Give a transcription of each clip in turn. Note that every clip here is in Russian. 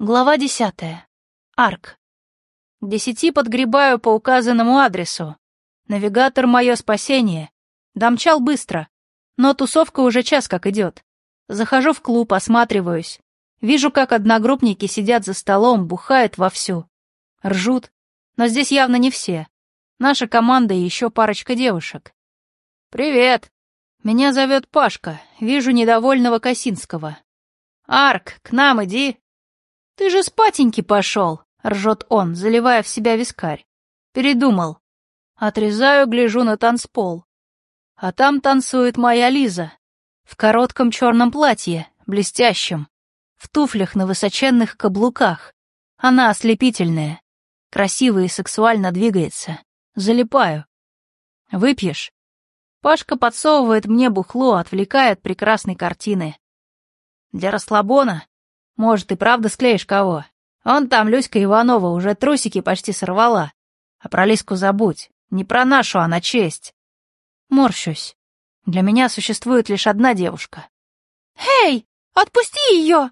Глава десятая. Арк. К десяти подгребаю по указанному адресу. Навигатор — мое спасение. Домчал быстро, но тусовка уже час как идет. Захожу в клуб, осматриваюсь. Вижу, как одногруппники сидят за столом, бухают вовсю. Ржут, но здесь явно не все. Наша команда и еще парочка девушек. «Привет!» Меня зовет Пашка, вижу недовольного Косинского. «Арк, к нам иди!» «Ты же спатеньки пошел!» — ржет он, заливая в себя вискарь. «Передумал. Отрезаю, гляжу на танцпол. А там танцует моя Лиза. В коротком черном платье, блестящем. В туфлях на высоченных каблуках. Она ослепительная. Красиво и сексуально двигается. Залипаю. Выпьешь? Пашка подсовывает мне бухло, отвлекая от прекрасной картины. Для расслабона может, и правда склеишь кого? Он там, Люська Иванова, уже трусики почти сорвала. А про Лиску забудь. Не про нашу, а на честь. Морщусь. Для меня существует лишь одна девушка. «Эй, отпусти ее!»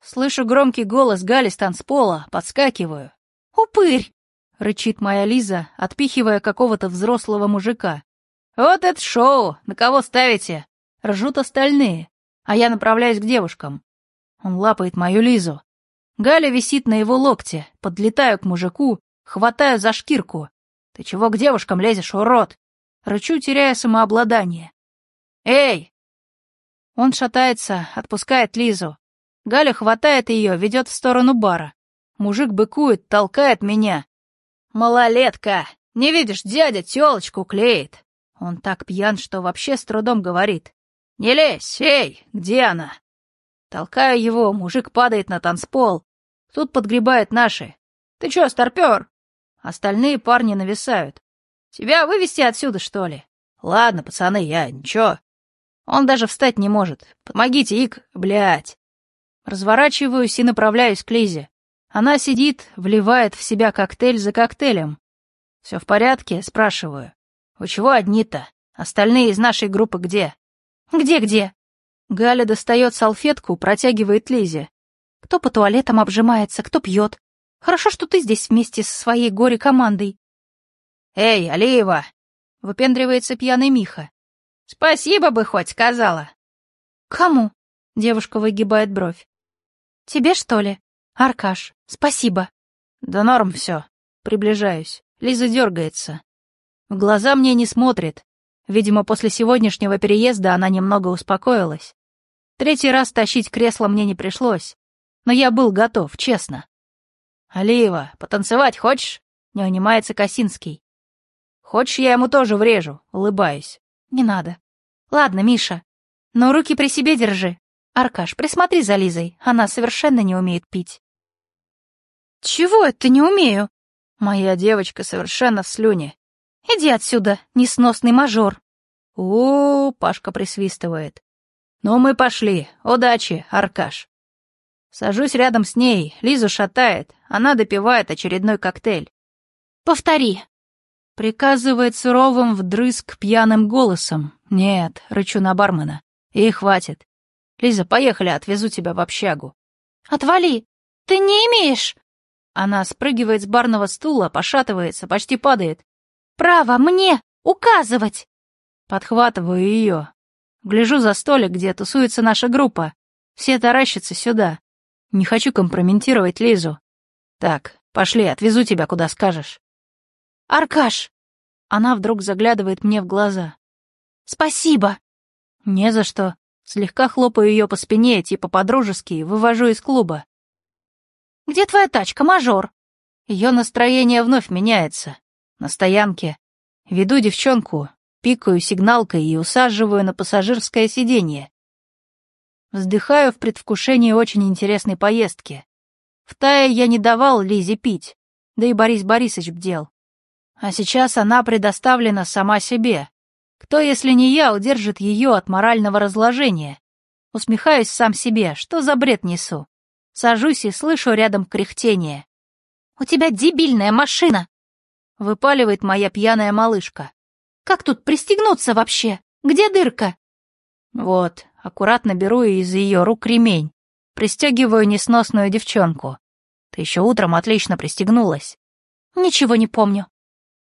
Слышу громкий голос Гали с танцпола, подскакиваю. «Упырь!» — рычит моя Лиза, отпихивая какого-то взрослого мужика. «Вот это шоу! На кого ставите?» Ржут остальные, а я направляюсь к девушкам. Он лапает мою Лизу. Галя висит на его локте, подлетаю к мужику, хватаю за шкирку. «Ты чего к девушкам лезешь, урод?» Рычу, теряя самообладание. «Эй!» Он шатается, отпускает Лизу. Галя хватает ее, ведет в сторону бара. Мужик быкует, толкает меня. «Малолетка! Не видишь, дядя телочку клеит!» Он так пьян, что вообще с трудом говорит. «Не лезь! Эй, где она?» Толкаю его, мужик падает на танцпол. Тут подгребают наши. «Ты чё, старпёр?» Остальные парни нависают. «Тебя вывести отсюда, что ли?» «Ладно, пацаны, я ничего». Он даже встать не может. «Помогите, Ик, блядь». Разворачиваюсь и направляюсь к Лизе. Она сидит, вливает в себя коктейль за коктейлем. «Все в порядке?» — спрашиваю. «Вы чего одни-то? Остальные из нашей группы где?» «Где-где?» Галя достает салфетку, протягивает Лизе. Кто по туалетам обжимается, кто пьет. Хорошо, что ты здесь вместе со своей горе-командой. «Эй, Алиева!» — выпендривается пьяный Миха. «Спасибо бы хоть сказала». «Кому?» — девушка выгибает бровь. «Тебе, что ли? Аркаш, спасибо». «Да норм все. Приближаюсь. Лиза дергается. В глаза мне не смотрит. Видимо, после сегодняшнего переезда она немного успокоилась. Третий раз тащить кресло мне не пришлось, но я был готов, честно. «Алиева, потанцевать хочешь?» — не унимается Косинский. «Хочешь, я ему тоже врежу?» — улыбаюсь. «Не надо. Ладно, Миша, но руки при себе держи. Аркаш, присмотри за Лизой, она совершенно не умеет пить». «Чего это не умею?» «Моя девочка совершенно в слюне. Иди отсюда, несносный мажор». «У-у-у», Пашка присвистывает. «Ну, мы пошли. Удачи, Аркаш». Сажусь рядом с ней, Лизу шатает, она допивает очередной коктейль. «Повтори», — приказывает суровым вдрызг пьяным голосом. «Нет», — рычу на бармена. «И хватит. Лиза, поехали, отвезу тебя в общагу». «Отвали! Ты не имеешь...» Она спрыгивает с барного стула, пошатывается, почти падает. «Право мне указывать!» Подхватываю ее. Гляжу за столик, где тусуется наша группа. Все таращатся сюда. Не хочу компрометировать Лизу. Так, пошли, отвезу тебя, куда скажешь. «Аркаш!» Она вдруг заглядывает мне в глаза. «Спасибо!» «Не за что». Слегка хлопаю ее по спине, типа по-дружески, вывожу из клуба. «Где твоя тачка, мажор?» Ее настроение вновь меняется. На стоянке. Веду девчонку, пикаю сигналкой и усаживаю на пассажирское сиденье. Вздыхаю в предвкушении очень интересной поездки. В Тае я не давал Лизе пить, да и Борис Борисович бдел. А сейчас она предоставлена сама себе. Кто, если не я, удержит ее от морального разложения? Усмехаюсь сам себе, что за бред несу. Сажусь и слышу рядом кряхтение. «У тебя дебильная машина!» Выпаливает моя пьяная малышка. «Как тут пристегнуться вообще? Где дырка?» Вот, аккуратно беру из ее рук ремень. Пристегиваю несносную девчонку. Ты еще утром отлично пристегнулась. Ничего не помню.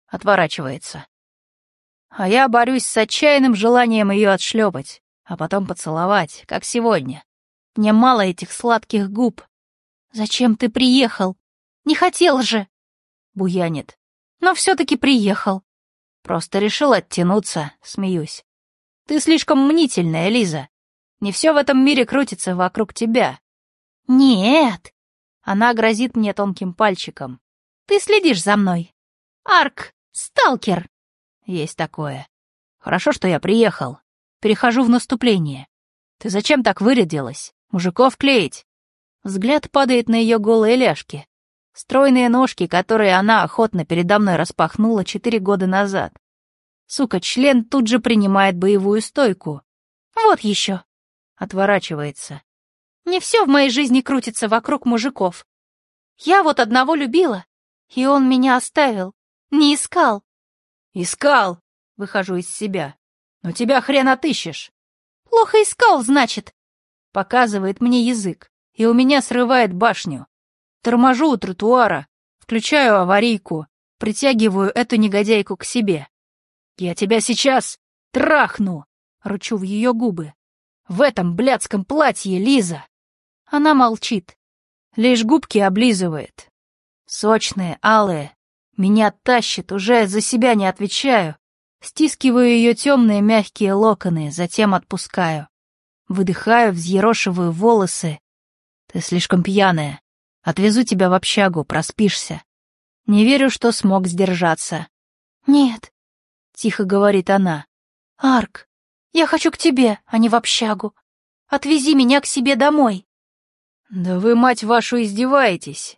Отворачивается. А я борюсь с отчаянным желанием ее отшлепать, а потом поцеловать, как сегодня. Мне мало этих сладких губ. Зачем ты приехал? Не хотел же. Буянит. Но все-таки приехал. Просто решил оттянуться, смеюсь. Ты слишком мнительная, Лиза. Не все в этом мире крутится вокруг тебя. Нет. Она грозит мне тонким пальчиком. Ты следишь за мной. Арк, сталкер. Есть такое. Хорошо, что я приехал. Перехожу в наступление. Ты зачем так вырядилась? Мужиков клеить? Взгляд падает на ее голые ляжки. Стройные ножки, которые она охотно передо мной распахнула четыре года назад. Сука, член тут же принимает боевую стойку. Вот еще. Отворачивается. Не все в моей жизни крутится вокруг мужиков. Я вот одного любила, и он меня оставил. Не искал. Искал, выхожу из себя. Но тебя хрен отыщешь. Плохо искал, значит. Показывает мне язык, и у меня срывает башню. Торможу у тротуара, включаю аварийку, притягиваю эту негодяйку к себе. Я тебя сейчас трахну, ручу в ее губы. В этом блядском платье, Лиза. Она молчит, лишь губки облизывает. Сочные, алые, меня тащит, уже за себя не отвечаю. Стискиваю ее темные мягкие локоны, затем отпускаю. Выдыхаю, взъерошиваю волосы. Ты слишком пьяная. Отвезу тебя в общагу, проспишься. Не верю, что смог сдержаться. Нет, — тихо говорит она. Арк, я хочу к тебе, а не в общагу. Отвези меня к себе домой. Да вы, мать вашу, издеваетесь.